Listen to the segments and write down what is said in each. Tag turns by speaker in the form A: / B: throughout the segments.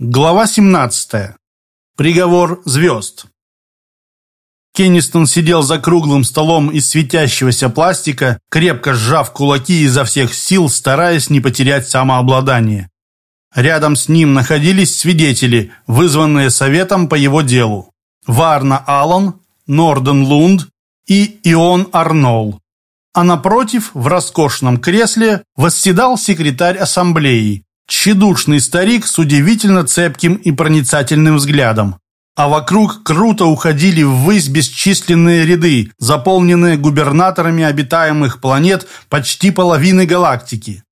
A: Глава 17. Приговор звезд. Кеннистон сидел за круглым столом из светящегося пластика, крепко сжав кулаки изо всех сил, стараясь не потерять самообладание. Рядом с ним находились свидетели, вызванные советом по его делу. Варна Аллан, Норден Лунд и Ион Арнол. А напротив, в роскошном кресле, восседал секретарь ассамблеи, Тщедушный старик с удивительно цепким и проницательным взглядом. А вокруг круто уходили ввысь бесчисленные ряды, заполненные губернаторами обитаемых планет почти половины галактики.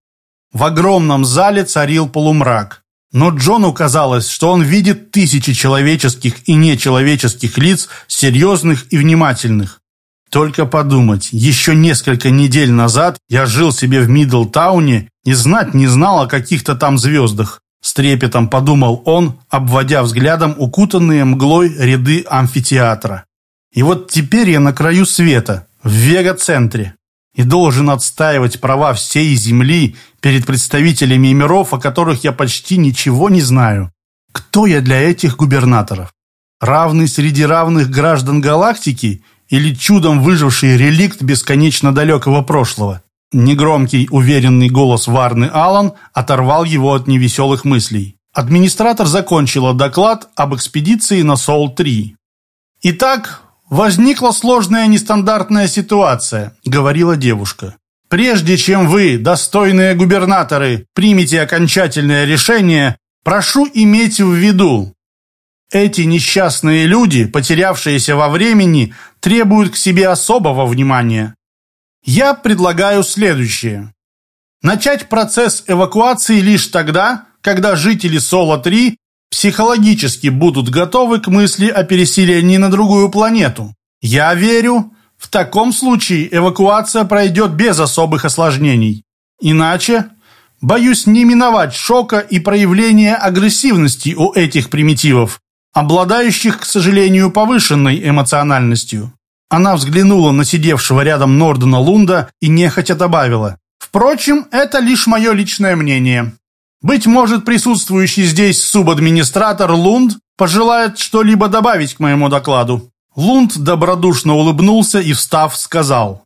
A: В огромном зале царил полумрак. Но Джону казалось, что он видит тысячи человеческих и нечеловеческих лиц, серьезных и внимательных. Только подумать, еще несколько недель назад я жил себе в Мидлтауне и знать не знал о каких-то там звездах. С трепетом подумал он, обводя взглядом укутанные мглой ряды амфитеатра. И вот теперь я на краю света, в Вега-центре, и должен отстаивать права всей Земли перед представителями миров, о которых я почти ничего не знаю. Кто я для этих губернаторов? Равный среди равных граждан галактики или чудом выживший реликт бесконечно далекого прошлого. Негромкий, уверенный голос Варны Аллан оторвал его от невеселых мыслей. Администратор закончила доклад об экспедиции на Сол-3. «Итак, возникла сложная нестандартная ситуация», — говорила девушка. «Прежде чем вы, достойные губернаторы, примете окончательное решение, прошу иметь в виду, эти несчастные люди, потерявшиеся во времени, требуют к себе особого внимания. Я предлагаю следующее. Начать процесс эвакуации лишь тогда, когда жители Соло-3 психологически будут готовы к мысли о переселении на другую планету. Я верю, в таком случае эвакуация пройдет без особых осложнений. Иначе, боюсь не миновать шока и проявления агрессивности у этих примитивов, обладающих, к сожалению, повышенной эмоциональностью. Она взглянула на сидевшего рядом Нордена Лунда и нехотя добавила. «Впрочем, это лишь мое личное мнение. Быть может, присутствующий здесь субадминистратор Лунд пожелает что-либо добавить к моему докладу». Лунд добродушно улыбнулся и, встав, сказал.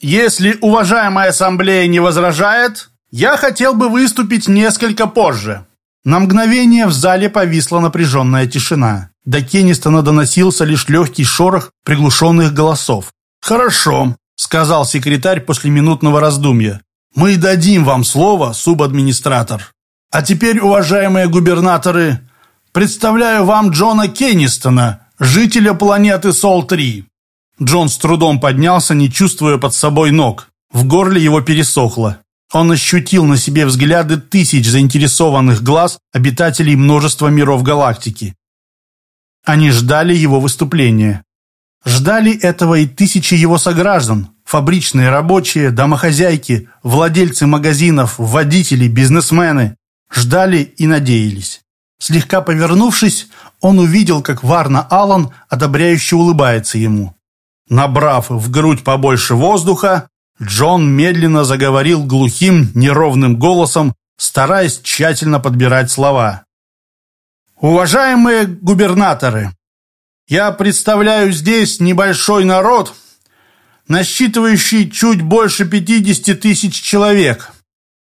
A: «Если уважаемая ассамблея не возражает, я хотел бы выступить несколько позже. На мгновение в зале повисла напряженная тишина. До Кеннистона доносился лишь легкий шорох приглушенных голосов. «Хорошо», — сказал секретарь после минутного раздумья. «Мы дадим вам слово, субадминистратор. А теперь, уважаемые губернаторы, представляю вам Джона Кеннистона, жителя планеты Сол-3». Джон с трудом поднялся, не чувствуя под собой ног. В горле его пересохло. Он ощутил на себе взгляды тысяч заинтересованных глаз обитателей множества миров галактики. Они ждали его выступления. Ждали этого и тысячи его сограждан, фабричные рабочие, домохозяйки, владельцы магазинов, водители, бизнесмены. Ждали и надеялись. Слегка повернувшись, он увидел, как Варна Аллан одобряюще улыбается ему. Набрав в грудь побольше воздуха, Джон медленно заговорил глухим, неровным голосом, стараясь тщательно подбирать слова. «Уважаемые губернаторы, я представляю здесь небольшой народ, насчитывающий чуть больше 50 тысяч человек.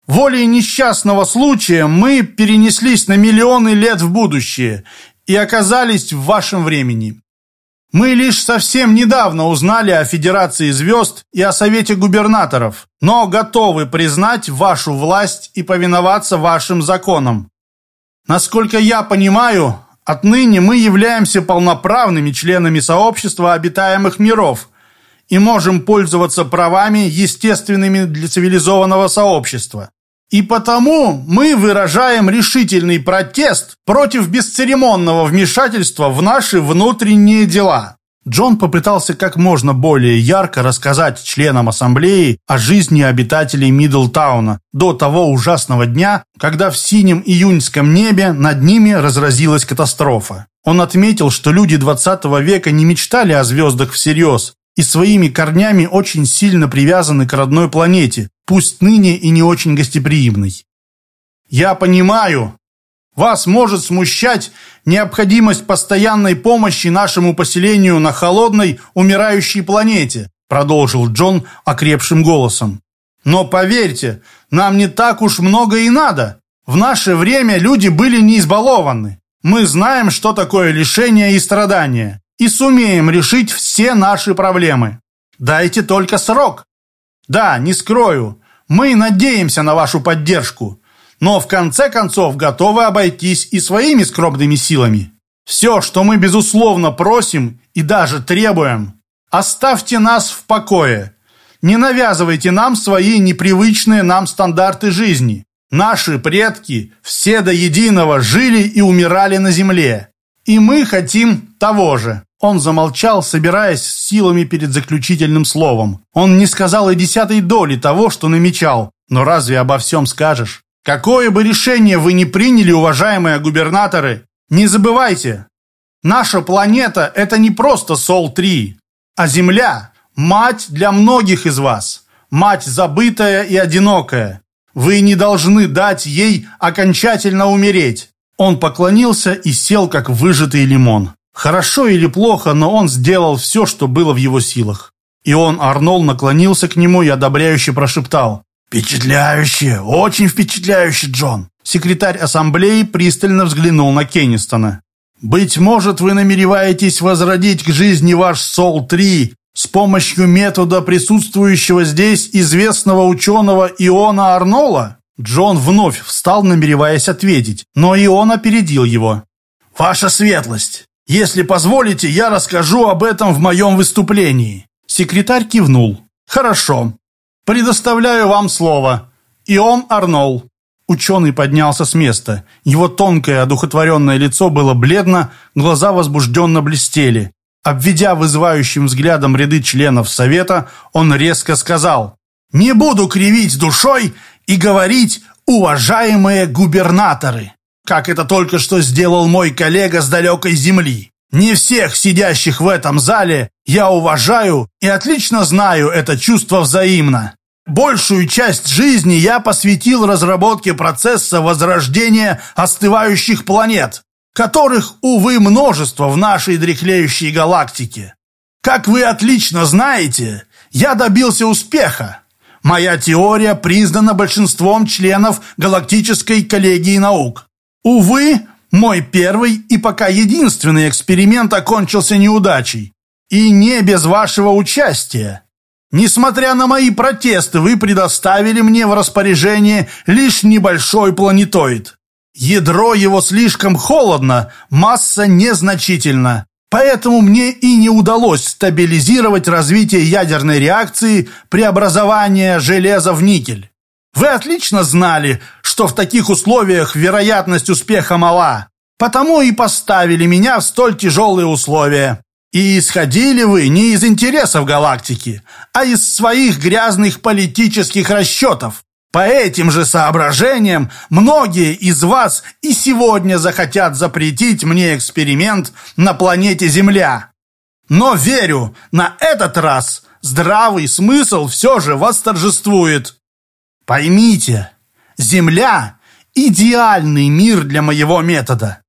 A: Волей несчастного случая мы перенеслись на миллионы лет в будущее и оказались в вашем времени. Мы лишь совсем недавно узнали о Федерации звезд и о Совете губернаторов, но готовы признать вашу власть и повиноваться вашим законам. Насколько я понимаю, отныне мы являемся полноправными членами сообщества обитаемых миров и можем пользоваться правами, естественными для цивилизованного сообщества. И потому мы выражаем решительный протест против бесцеремонного вмешательства в наши внутренние дела. Джон попытался как можно более ярко рассказать членам ассамблеи о жизни обитателей Мидлтауна до того ужасного дня, когда в синем июньском небе над ними разразилась катастрофа. Он отметил, что люди 20 века не мечтали о звездах всерьез и своими корнями очень сильно привязаны к родной планете, пусть ныне и не очень гостеприимной. «Я понимаю», Вас может смущать необходимость постоянной помощи нашему поселению на холодной, умирающей планете, продолжил Джон окрепшим голосом. Но поверьте, нам не так уж много и надо. В наше время люди были не избалованы. Мы знаем, что такое лишение и страдания, и сумеем решить все наши проблемы. Дайте только срок. Да, не скрою, мы надеемся на вашу поддержку, но в конце концов готовы обойтись и своими скромными силами. Все, что мы безусловно просим и даже требуем, оставьте нас в покое. Не навязывайте нам свои непривычные нам стандарты жизни. Наши предки все до единого жили и умирали на земле. И мы хотим того же. Он замолчал, собираясь с силами перед заключительным словом. Он не сказал и десятой доли того, что намечал. Но разве обо всем скажешь? Какое бы решение вы ни приняли, уважаемые губернаторы, не забывайте, наша планета – это не просто Сол-3, а Земля – мать для многих из вас, мать забытая и одинокая. Вы не должны дать ей окончательно умереть. Он поклонился и сел, как выжатый лимон. Хорошо или плохо, но он сделал все, что было в его силах. И он, Арнол, наклонился к нему и одобряюще прошептал. «Впечатляюще! Очень впечатляюще, Джон!» Секретарь ассамблеи пристально взглянул на Кеннистона. «Быть может, вы намереваетесь возродить к жизни ваш Сол-3 с помощью метода присутствующего здесь известного ученого Иона Арнола?» Джон вновь встал, намереваясь ответить, но Ион опередил его. «Ваша светлость, если позволите, я расскажу об этом в моем выступлении». Секретарь кивнул. «Хорошо. «Предоставляю вам слово. Ион Арнол». Ученый поднялся с места. Его тонкое, одухотворенное лицо было бледно, глаза возбужденно блестели. Обведя вызывающим взглядом ряды членов Совета, он резко сказал «Не буду кривить душой и говорить, уважаемые губернаторы, как это только что сделал мой коллега с далекой земли. Не всех сидящих в этом зале я уважаю и отлично знаю это чувство взаимно. Большую часть жизни я посвятил разработке процесса возрождения остывающих планет, которых, увы, множество в нашей дряхлеющей галактике. Как вы отлично знаете, я добился успеха. Моя теория признана большинством членов Галактической коллегии наук. Увы, мой первый и пока единственный эксперимент окончился неудачей. И не без вашего участия. Несмотря на мои протесты, вы предоставили мне в распоряжение лишь небольшой планетоид. Ядро его слишком холодно, масса незначительна. Поэтому мне и не удалось стабилизировать развитие ядерной реакции преобразования железа в никель. Вы отлично знали, что в таких условиях вероятность успеха мала, потому и поставили меня в столь тяжелые условия. И исходили вы не из интересов галактики, а из своих грязных политических расчетов. По этим же соображениям многие из вас и сегодня захотят запретить мне эксперимент на планете Земля. Но верю, на этот раз здравый смысл все же восторжествует. Поймите, Земля – идеальный мир для моего метода.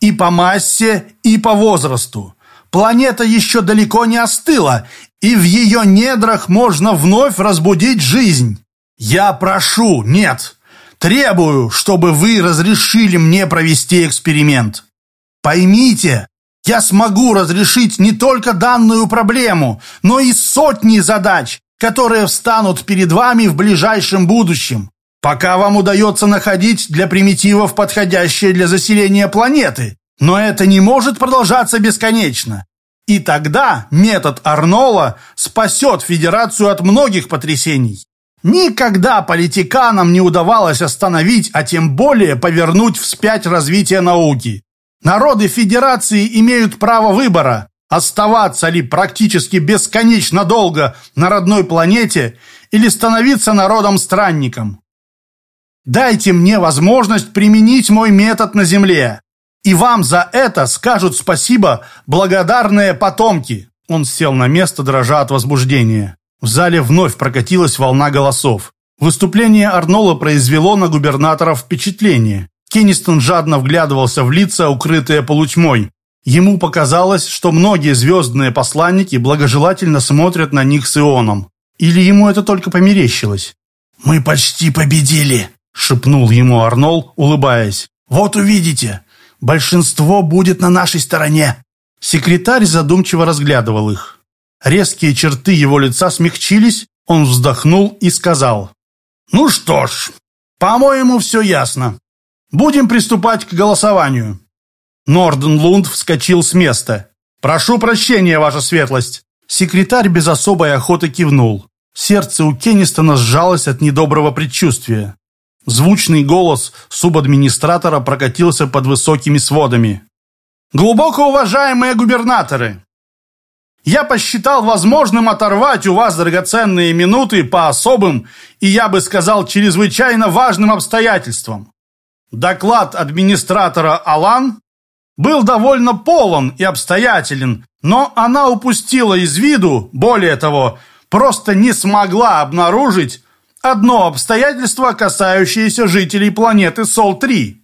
A: И по массе, и по возрасту. Планета еще далеко не остыла, и в ее недрах можно вновь разбудить жизнь. Я прошу, нет, требую, чтобы вы разрешили мне провести эксперимент. Поймите, я смогу разрешить не только данную проблему, но и сотни задач, которые встанут перед вами в ближайшем будущем, пока вам удается находить для примитивов подходящие для заселения планеты. Но это не может продолжаться бесконечно. И тогда метод Арнола спасет Федерацию от многих потрясений. Никогда политиканам не удавалось остановить, а тем более повернуть вспять развитие науки. Народы Федерации имеют право выбора, оставаться ли практически бесконечно долго на родной планете или становиться народом-странником. Дайте мне возможность применить мой метод на Земле, и вам за это скажут спасибо благодарные потомки. Он сел на место, дрожа от возбуждения. В зале вновь прокатилась волна голосов. Выступление Арнола произвело на губернаторов впечатление. Кеннистон жадно вглядывался в лица, укрытые полутьмой. Ему показалось, что многие звездные посланники благожелательно смотрят на них с Ионом. Или ему это только померещилось?
B: «Мы почти победили», —
A: шепнул ему Арнол, улыбаясь.
B: «Вот увидите, большинство будет на нашей стороне».
A: Секретарь задумчиво разглядывал их. Резкие черты его лица смягчились, он вздохнул и сказал. «Ну что ж, по-моему, все ясно. Будем приступать к голосованию». Норден Лунд вскочил с места. «Прошу прощения, ваша светлость». Секретарь без особой охоты кивнул. Сердце у Кеннистона сжалось от недоброго предчувствия. Звучный голос субадминистратора прокатился под высокими сводами. «Глубоко уважаемые губернаторы, я посчитал возможным оторвать у вас драгоценные минуты по особым и, я бы сказал, чрезвычайно важным обстоятельствам. Доклад администратора Алан был довольно полон и обстоятелен, но она упустила из виду, более того, просто не смогла обнаружить одно обстоятельство, касающееся жителей планеты Сол-3.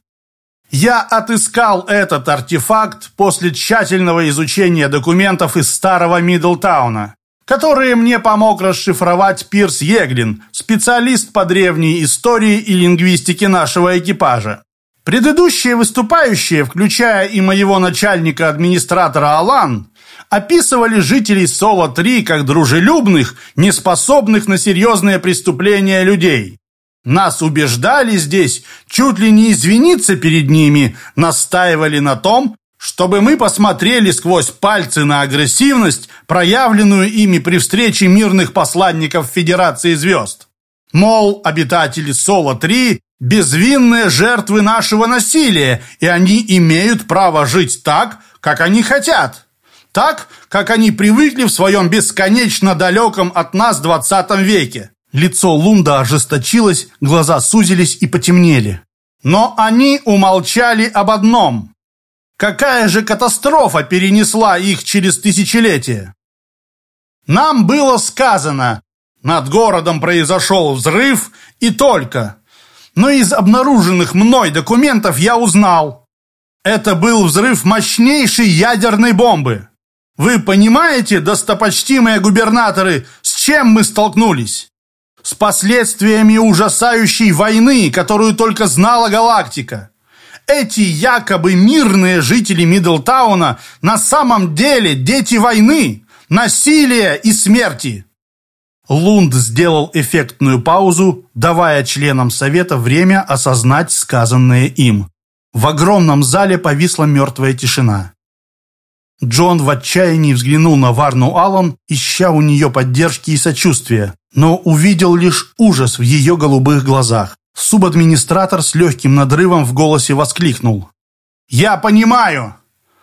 A: Я отыскал этот артефакт после тщательного изучения документов из старого Мидлтауна, которые мне помог расшифровать Пирс Еглин, специалист по древней истории и лингвистике нашего экипажа. Предыдущие выступающие, включая и моего начальника-администратора Алан, описывали жителей Соло-3 как дружелюбных, неспособных на серьезные преступления людей. Нас убеждали здесь чуть ли не извиниться перед ними, настаивали на том, чтобы мы посмотрели сквозь пальцы на агрессивность, проявленную ими при встрече мирных посланников Федерации звезд. Мол, обитатели Соло-3 – безвинные жертвы нашего насилия, и они имеют право жить так, как они хотят. Так, как они привыкли в своем бесконечно далеком от нас 20 веке. Лицо Лунда ожесточилось, глаза сузились и потемнели. Но они умолчали об одном. Какая же катастрофа перенесла их через тысячелетия? Нам было сказано, над городом произошел взрыв и только. Но из обнаруженных мной документов я узнал. Это был взрыв мощнейшей ядерной бомбы. Вы понимаете, достопочтимые губернаторы, с чем мы столкнулись? с последствиями ужасающей войны, которую только знала галактика. Эти якобы мирные жители Мидлтауна на самом деле дети войны, насилия и смерти. Лунд сделал эффектную паузу, давая членам совета время осознать сказанное им. В огромном зале повисла мертвая тишина. Джон в отчаянии взглянул на Варну Аллан, ища у нее поддержки и сочувствия, но увидел лишь ужас в ее голубых глазах. Субадминистратор с легким надрывом в голосе воскликнул. «Я понимаю!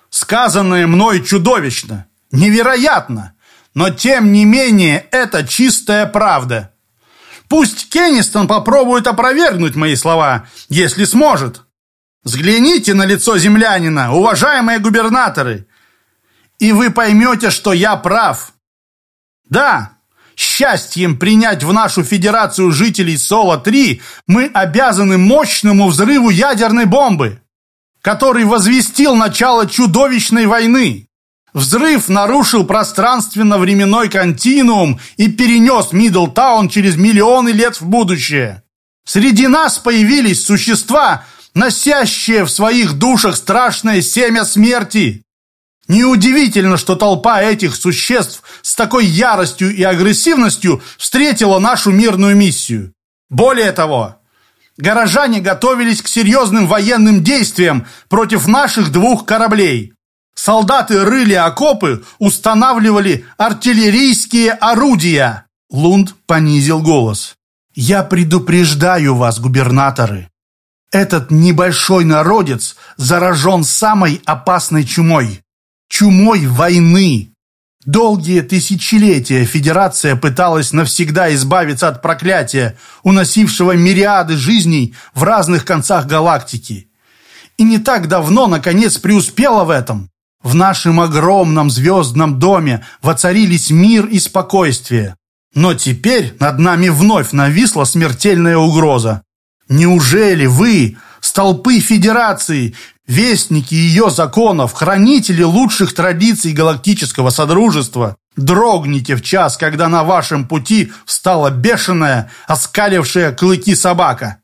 A: Сказанное мной чудовищно! Невероятно! Но тем не менее это чистая правда! Пусть Кеннистон попробует опровергнуть мои слова, если сможет!» Взгляните на лицо землянина, уважаемые губернаторы и вы поймете, что я прав. Да, счастьем принять в нашу федерацию жителей Соло-3 мы обязаны мощному взрыву ядерной бомбы, который возвестил начало чудовищной войны. Взрыв нарушил пространственно-временной континуум и перенес Мидлтаун через миллионы лет в будущее. Среди нас появились существа, носящие в своих душах страшное семя смерти. Неудивительно, что толпа этих существ с такой яростью и агрессивностью встретила нашу мирную миссию. Более того, горожане готовились к серьезным военным действиям против наших двух кораблей. Солдаты рыли окопы, устанавливали артиллерийские орудия. Лунд понизил голос. «Я предупреждаю вас, губернаторы. Этот небольшой народец заражен самой опасной чумой чумой войны. Долгие тысячелетия Федерация пыталась навсегда избавиться от проклятия, уносившего мириады жизней в разных концах галактики. И не так давно, наконец, преуспела в этом. В нашем огромном звездном доме воцарились мир и спокойствие. Но теперь над нами вновь нависла смертельная угроза. Неужели вы, Столпы Федерации, вестники ее законов, хранители лучших традиций галактического содружества, дрогните в час, когда на вашем пути встала бешеная, оскалившая клыки собака.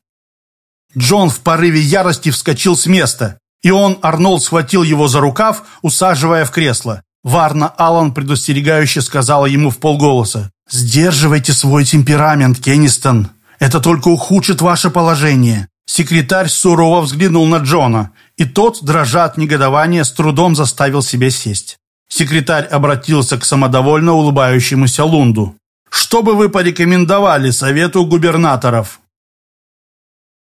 A: Джон в порыве ярости вскочил с места, и он, Арнольд, схватил его за рукав, усаживая в кресло. Варна Аллан предостерегающе сказала ему в полголоса. «Сдерживайте свой темперамент, Кеннистон. Это только ухудшит ваше положение». Секретарь сурово взглянул на Джона, и тот, дрожа от негодования, с трудом заставил себя сесть. Секретарь обратился к самодовольно улыбающемуся Лунду. «Что бы вы порекомендовали совету губернаторов?»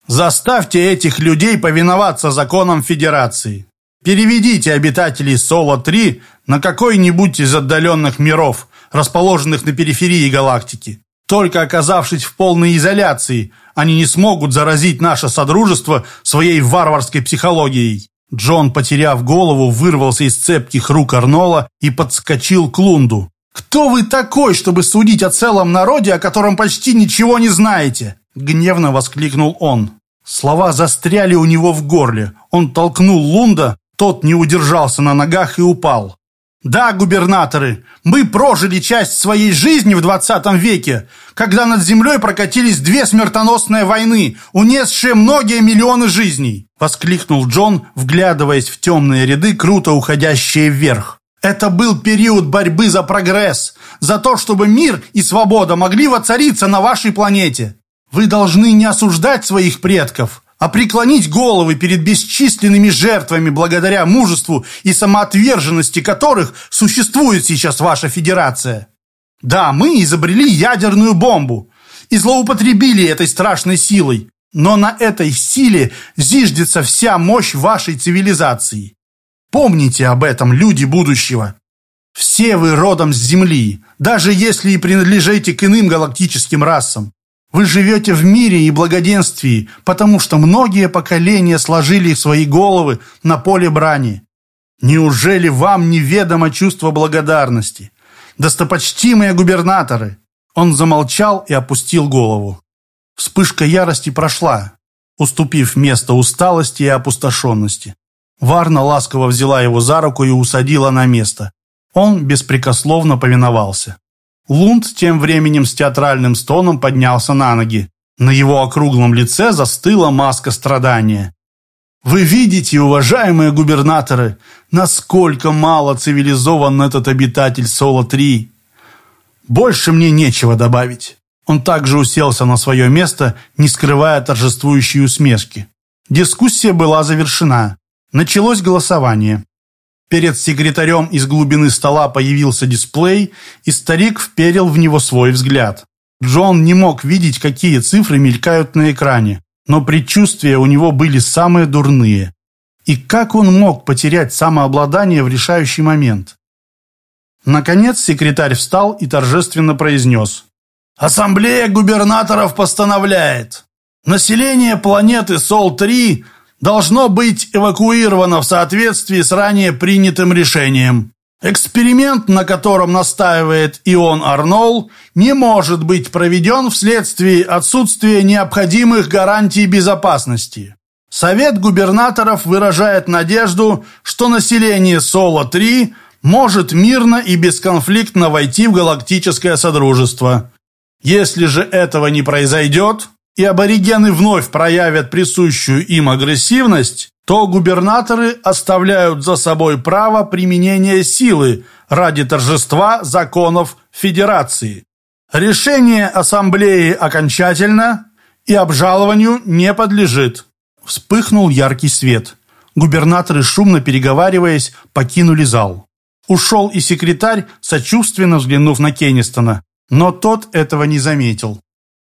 A: «Заставьте этих людей повиноваться законам Федерации. Переведите обитателей Соло-3 на какой-нибудь из отдаленных миров, расположенных на периферии галактики. Только оказавшись в полной изоляции, они не смогут заразить наше Содружество своей варварской психологией. Джон, потеряв голову, вырвался из цепких рук Арнола и подскочил к Лунду. «Кто вы такой, чтобы судить о целом народе, о котором почти ничего не знаете?» Гневно воскликнул он. Слова застряли у него в горле. Он толкнул Лунда, тот не удержался на ногах и упал. Да, губернаторы, мы прожили часть своей жизни в 20 веке, когда над землей прокатились две смертоносные войны, унесшие многие миллионы жизней, воскликнул Джон, вглядываясь в темные ряды, круто уходящие вверх. Это был период борьбы за прогресс, за то, чтобы мир и свобода могли воцариться на вашей планете. Вы должны не осуждать своих предков, а преклонить головы перед бесчисленными жертвами, благодаря мужеству и самоотверженности которых существует сейчас ваша федерация. Да, мы изобрели ядерную бомбу и злоупотребили этой страшной силой, но на этой силе зиждется вся мощь вашей цивилизации. Помните об этом, люди будущего. Все вы родом с Земли, даже если и принадлежите к иным галактическим расам. Вы живете в мире и благоденствии, потому что многие поколения сложили свои головы на поле брани. Неужели вам неведомо чувство благодарности? Достопочтимые губернаторы!» Он замолчал и опустил голову. Вспышка ярости прошла, уступив место усталости и опустошенности. Варна ласково взяла его за руку и усадила на место. Он беспрекословно повиновался. Лунд тем временем с театральным стоном поднялся на ноги. На его округлом лице застыла маска страдания. «Вы видите, уважаемые губернаторы, насколько мало цивилизован этот обитатель Соло-3. Больше мне нечего добавить». Он также уселся на свое место, не скрывая торжествующей усмешки. Дискуссия была завершена. Началось голосование. Перед секретарем из глубины стола появился дисплей, и старик вперил в него свой взгляд. Джон не мог видеть, какие цифры мелькают на экране, но предчувствия у него были самые дурные. И как он мог потерять самообладание в решающий момент? Наконец секретарь встал и торжественно произнес. «Ассамблея губернаторов постановляет. Население планеты Сол-3 – должно быть эвакуировано в соответствии с ранее принятым решением. Эксперимент, на котором настаивает Ион Арнол, не может быть проведен вследствие отсутствия необходимых гарантий безопасности. Совет губернаторов выражает надежду, что население Соло-3 может мирно и бесконфликтно войти в галактическое содружество. Если же этого не произойдет, и аборигены вновь проявят присущую им агрессивность, то губернаторы оставляют за собой право применения силы ради торжества законов Федерации. Решение Ассамблеи окончательно и обжалованию не подлежит. Вспыхнул яркий свет. Губернаторы, шумно переговариваясь, покинули зал. Ушел и секретарь, сочувственно взглянув на Кеннистона, но тот этого не заметил.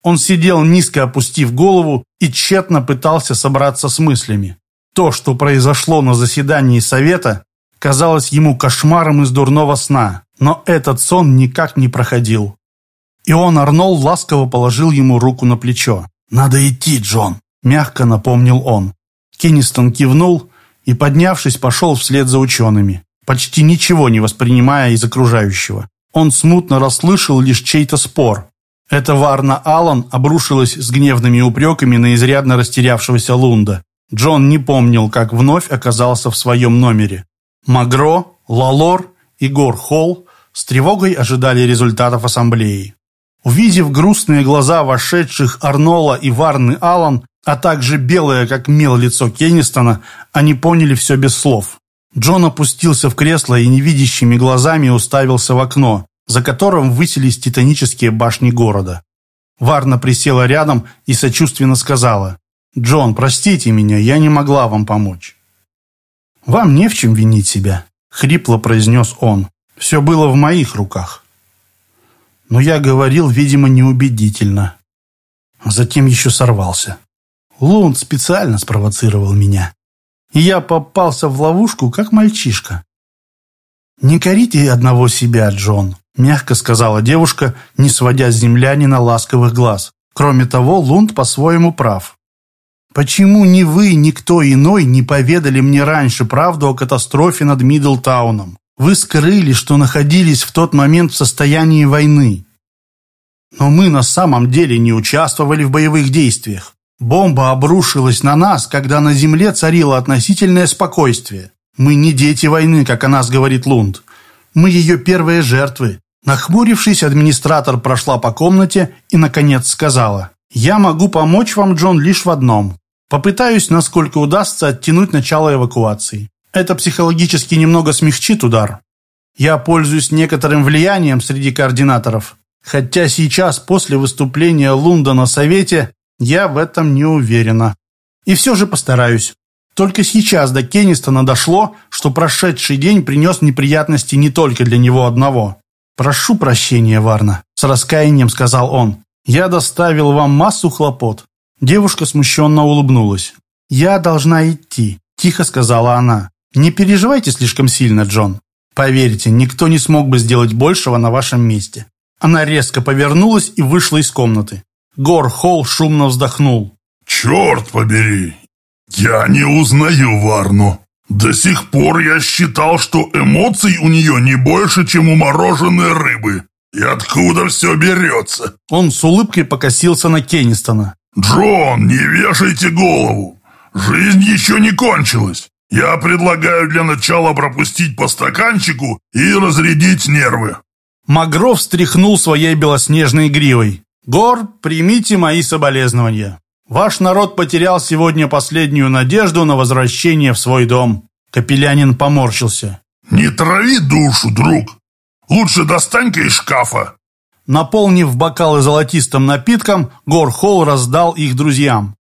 A: Он сидел низко опустив голову и тщетно пытался собраться с мыслями. То, что произошло на заседании совета, казалось ему кошмаром из дурного сна, но этот сон никак не проходил. И он, Арнол, ласково положил ему руку на плечо. «Надо идти, Джон», – мягко напомнил он. Кеннистон кивнул и, поднявшись, пошел вслед за учеными, почти ничего не воспринимая из окружающего. Он смутно расслышал лишь чей-то спор, эта Варна Аллан обрушилась с гневными упреками на изрядно растерявшегося Лунда. Джон не помнил, как вновь оказался в своем номере. Магро, Лалор и Гор Холл с тревогой ожидали результатов ассамблеи. Увидев грустные глаза вошедших Арнола и Варны Аллан, а также белое, как мел, лицо Кеннистона, они поняли все без слов. Джон опустился в кресло и невидящими глазами уставился в окно, за которым высились титанические башни города. Варна присела рядом и сочувственно сказала, «Джон, простите меня, я не могла вам помочь». «Вам не в чем винить себя», — хрипло произнес он. «Все было в моих руках». Но я говорил, видимо, неубедительно. Затем еще сорвался. Лунд специально спровоцировал меня и я попался в ловушку, как мальчишка. «Не корите одного себя, Джон», — мягко сказала девушка, не сводя с землянина ласковых глаз. Кроме того, Лунд по-своему прав. «Почему ни вы, ни кто иной не поведали мне раньше правду о катастрофе над Мидлтауном? Вы скрыли, что находились в тот момент в состоянии войны. Но мы на самом деле не участвовали в боевых действиях. Бомба обрушилась на нас, когда на земле царило относительное спокойствие. Мы не дети войны, как о нас говорит Лунд. Мы ее первые жертвы. Нахмурившись, администратор прошла по комнате и, наконец, сказала, «Я могу помочь вам, Джон, лишь в одном. Попытаюсь, насколько удастся, оттянуть начало эвакуации. Это психологически немного смягчит удар. Я пользуюсь некоторым влиянием среди координаторов, хотя сейчас, после выступления Лунда на Совете, я в этом не уверена. И все же постараюсь. Только сейчас до Кеннистона дошло, что прошедший день принес неприятности не только для него одного. «Прошу прощения, Варна», — с раскаянием сказал он. «Я доставил вам массу хлопот». Девушка смущенно улыбнулась. «Я должна идти», — тихо сказала она. «Не переживайте слишком сильно, Джон. Поверьте, никто не смог бы сделать большего на вашем месте». Она резко повернулась и вышла из комнаты. Гор Холл шумно вздохнул.
C: «Черт побери! Я не узнаю Варну. До сих пор я считал, что эмоций у нее не больше, чем у мороженой рыбы. И откуда все берется?»
A: Он с улыбкой покосился на Кеннистона.
C: «Джон, не вешайте голову. Жизнь еще не кончилась. Я предлагаю для начала пропустить по стаканчику и разрядить нервы».
A: Магров встряхнул своей белоснежной гривой. Гор, примите мои соболезнования. Ваш народ потерял сегодня последнюю надежду на возвращение в свой дом. Капелянин поморщился.
C: Не трави душу, друг. Лучше достань-ка из шкафа.
A: Наполнив бокалы золотистым напитком, Гор Холл раздал их друзьям.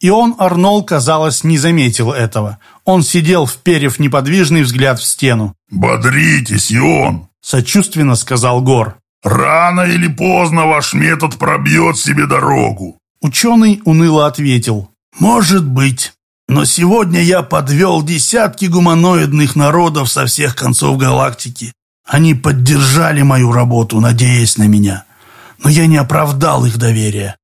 A: И он, Арнол, казалось, не заметил этого. Он сидел, вперев неподвижный взгляд в стену.
C: «Бодритесь, Ион!»
A: – сочувственно сказал Гор.
C: Рано или поздно ваш метод пробьет себе дорогу.
A: Ученый уныло ответил. Может быть. Но сегодня я подвел десятки гуманоидных народов со всех концов галактики. Они поддержали мою работу, надеясь на меня. Но я не оправдал их доверия.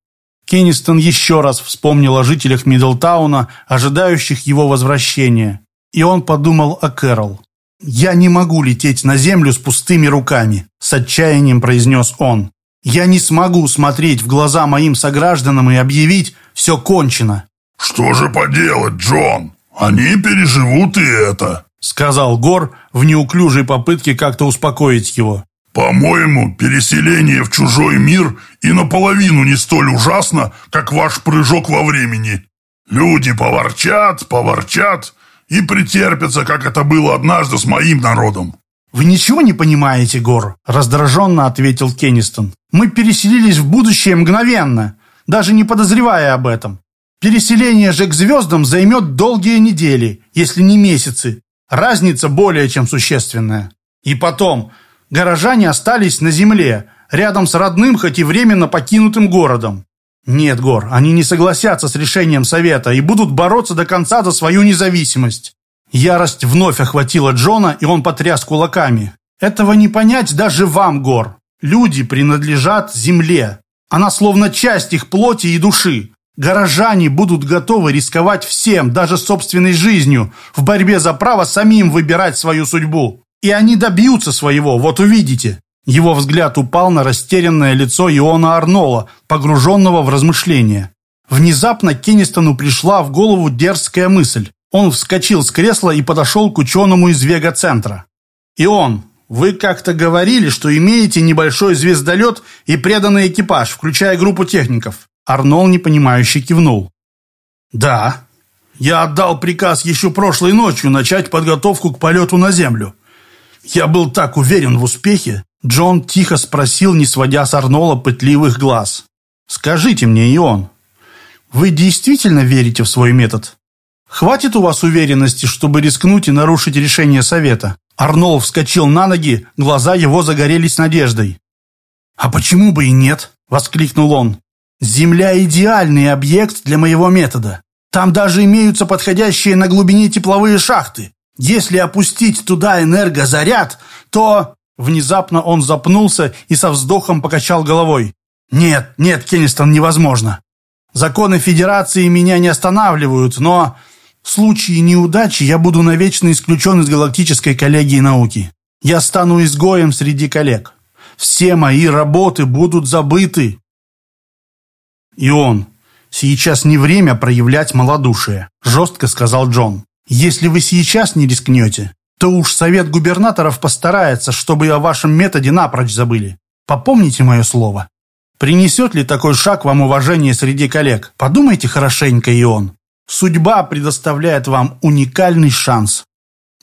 A: Кеннистон еще раз вспомнил о жителях Мидлтауна, ожидающих его возвращения. И он подумал о Кэрол. «Я не могу лететь на землю с пустыми руками», – с отчаянием произнес он. «Я не смогу смотреть в глаза моим согражданам и объявить «все кончено».
C: «Что же поделать, Джон? Они переживут и это», –
A: сказал Гор в неуклюжей попытке как-то успокоить его.
C: «По-моему, переселение в чужой мир и наполовину не столь ужасно, как ваш прыжок во времени. Люди поворчат, поворчат, и претерпятся, как это было однажды с моим народом».
A: «Вы ничего не понимаете, Гор?» – раздраженно ответил Кеннистон. «Мы переселились в будущее мгновенно, даже не подозревая об этом. Переселение же к звездам займет долгие недели, если не месяцы. Разница более чем существенная. И потом, горожане остались на земле, рядом с родным, хоть и временно покинутым городом. Нет, Гор, они не согласятся с решением Совета и будут бороться до конца за свою независимость. Ярость вновь охватила Джона, и он потряс кулаками. Этого не понять даже вам, Гор. Люди принадлежат земле. Она словно часть их плоти и души. Горожане будут готовы рисковать всем, даже собственной жизнью, в борьбе за право самим выбирать свою судьбу. И они добьются своего, вот увидите. Его взгляд упал на растерянное лицо Иона Арнола, погруженного в размышления. Внезапно Кеннистону пришла в голову дерзкая мысль. Он вскочил с кресла и подошел к ученому из Вега-центра. «И он, вы как-то говорили, что имеете небольшой звездолет и преданный экипаж, включая группу техников». Арнол непонимающе кивнул. «Да, я отдал приказ еще прошлой ночью начать подготовку к полету на Землю. Я был так уверен в успехе. Джон тихо спросил, не сводя с Арнола пытливых глаз. «Скажите мне, Ион, вы действительно верите в свой метод? Хватит у вас уверенности, чтобы рискнуть и нарушить решение совета?» Арнол вскочил на ноги, глаза его загорелись надеждой. «А почему бы и нет?» – воскликнул он. «Земля – идеальный объект для моего метода. Там даже имеются подходящие на глубине тепловые шахты. Если опустить туда энергозаряд, то...» Внезапно он запнулся и со вздохом покачал головой. «Нет, нет, Кеннистон, невозможно. Законы Федерации меня не останавливают, но в случае неудачи я буду навечно исключен из галактической коллегии науки. Я стану изгоем среди коллег. Все мои работы будут забыты». И он, «Сейчас не время проявлять малодушие», – жестко сказал Джон. «Если вы сейчас не рискнете, то уж совет губернаторов постарается, чтобы о вашем методе напрочь забыли. Попомните мое слово. Принесет ли такой шаг вам уважение среди коллег? Подумайте хорошенько, и он. Судьба предоставляет вам уникальный шанс.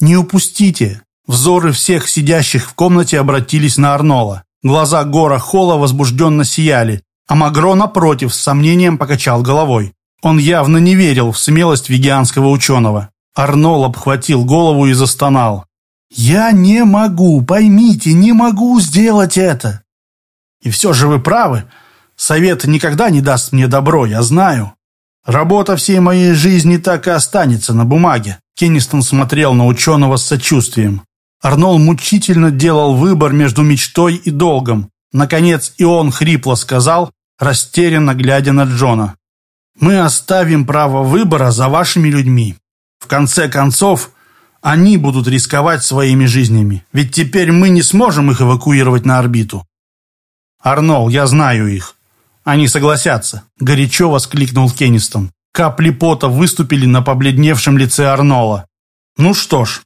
A: Не упустите. Взоры всех сидящих в комнате обратились на Арнола. Глаза Гора Холла возбужденно сияли, а Магро, напротив, с сомнением покачал головой. Он явно не верил в смелость вегианского ученого. Арнол обхватил голову и застонал. «Я не могу, поймите, не могу сделать это!» «И все же вы правы. Совет никогда не даст мне добро, я знаю. Работа всей моей жизни так и останется на бумаге». Кеннистон смотрел на ученого с сочувствием. Арнол мучительно делал выбор между мечтой и долгом. Наконец и он хрипло сказал, растерянно глядя на Джона. «Мы оставим право выбора за вашими людьми. В конце концов, они будут рисковать своими жизнями, ведь теперь мы не сможем их эвакуировать на орбиту». «Арнол, я знаю их. Они согласятся», — горячо воскликнул Кеннистон. Капли пота выступили на побледневшем лице Арнола. «Ну что ж,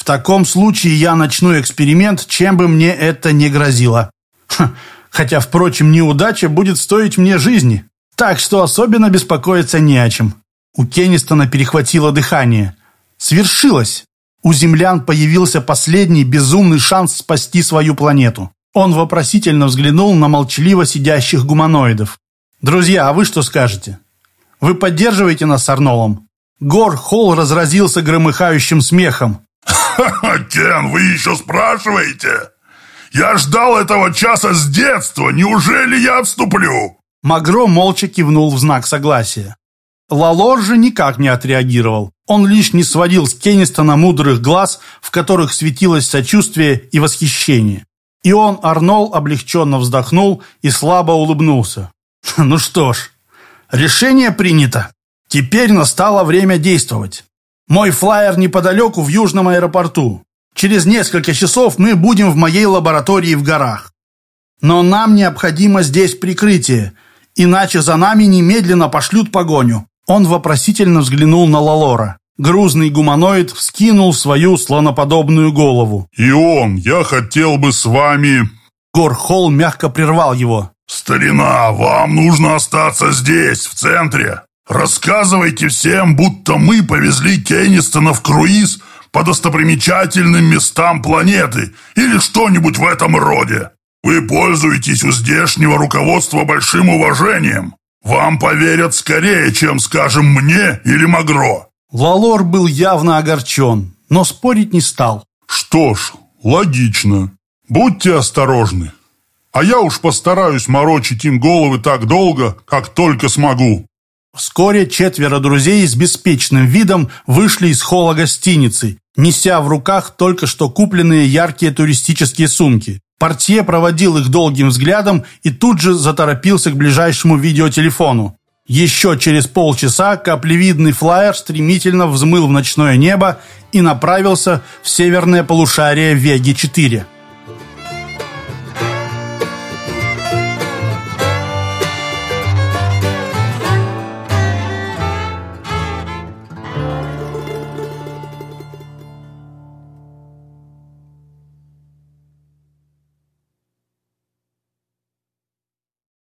A: в таком случае я начну эксперимент, чем бы мне это не грозило. Хотя, впрочем, неудача будет стоить мне жизни. Так что особенно беспокоиться не о чем. У Кеннистона перехватило дыхание. Свершилось. У землян появился последний безумный шанс спасти свою планету. Он вопросительно взглянул на молчаливо сидящих гуманоидов. «Друзья, а вы что скажете? Вы поддерживаете нас с Арнолом?» Гор Холл разразился громыхающим смехом.
C: «Ха-ха, Кен, вы еще спрашиваете? Я ждал этого часа с детства. Неужели я отступлю?»
A: Магро молча кивнул в знак согласия. Лалор же никак не отреагировал. Он лишь не сводил с Кеннистона мудрых глаз, в которых светилось сочувствие и восхищение. И он, Арнол, облегченно вздохнул и слабо улыбнулся. «Ну что ж, решение принято. Теперь настало время действовать. Мой флайер неподалеку в Южном аэропорту. Через несколько часов мы будем в моей лаборатории в горах. Но нам необходимо здесь прикрытие, иначе за нами немедленно пошлют погоню». Он вопросительно взглянул на Лалора. Грузный гуманоид вскинул свою слоноподобную голову.
C: «И он, я хотел бы с вами...»
A: Горхол мягко прервал его.
C: «Старина, вам нужно остаться здесь, в центре. Рассказывайте всем, будто мы повезли Кеннистона в круиз по достопримечательным местам планеты или что-нибудь в этом роде. Вы пользуетесь у здешнего руководства большим уважением. Вам поверят скорее, чем, скажем, мне или Магро».
A: Лалор был явно огорчен, но спорить не стал.
C: «Что ж, логично. Будьте осторожны. А я уж постараюсь морочить им головы так долго, как только смогу».
A: Вскоре четверо друзей с беспечным видом вышли из холла гостиницы, неся в руках только что купленные яркие туристические сумки. Портье проводил их долгим взглядом и тут же заторопился к ближайшему видеотелефону. Еще через полчаса каплевидный флайер стремительно взмыл в ночное небо и направился в северное полушарие Веги-4.